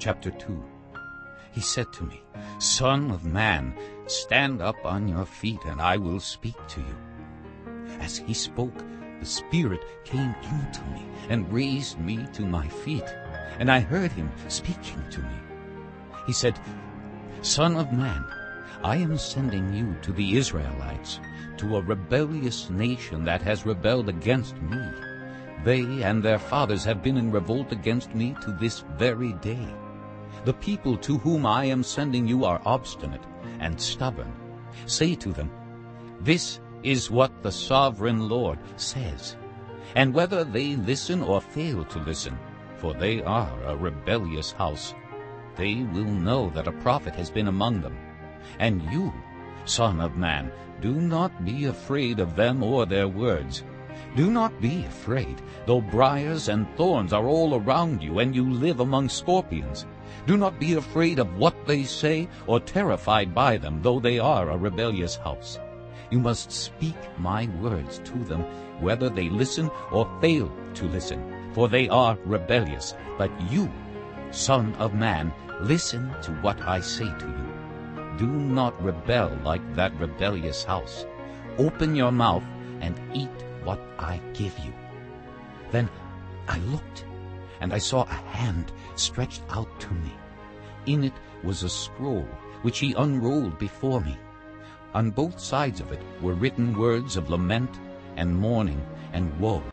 Chapter 2 He said to me, Son of man, stand up on your feet, and I will speak to you. As he spoke, the Spirit came into me and raised me to my feet, and I heard him speaking to me. He said, Son of man, I am sending you to the Israelites, to a rebellious nation that has rebelled against me. They and their fathers have been in revolt against me to this very day. The people to whom I am sending you are obstinate and stubborn. Say to them, This is what the sovereign Lord says. And whether they listen or fail to listen, for they are a rebellious house, they will know that a prophet has been among them. And you, son of man, do not be afraid of them or their words. Do not be afraid, though briars and thorns are all around you, and you live among scorpions. Do not be afraid of what they say, or terrified by them, though they are a rebellious house. You must speak my words to them, whether they listen or fail to listen, for they are rebellious. But you, son of man, listen to what I say to you. Do not rebel like that rebellious house. Open your mouth and eat what I give you. Then I looked, and I saw a hand stretched out to me. In it was a scroll, which he unrolled before me. On both sides of it were written words of lament and mourning and woe.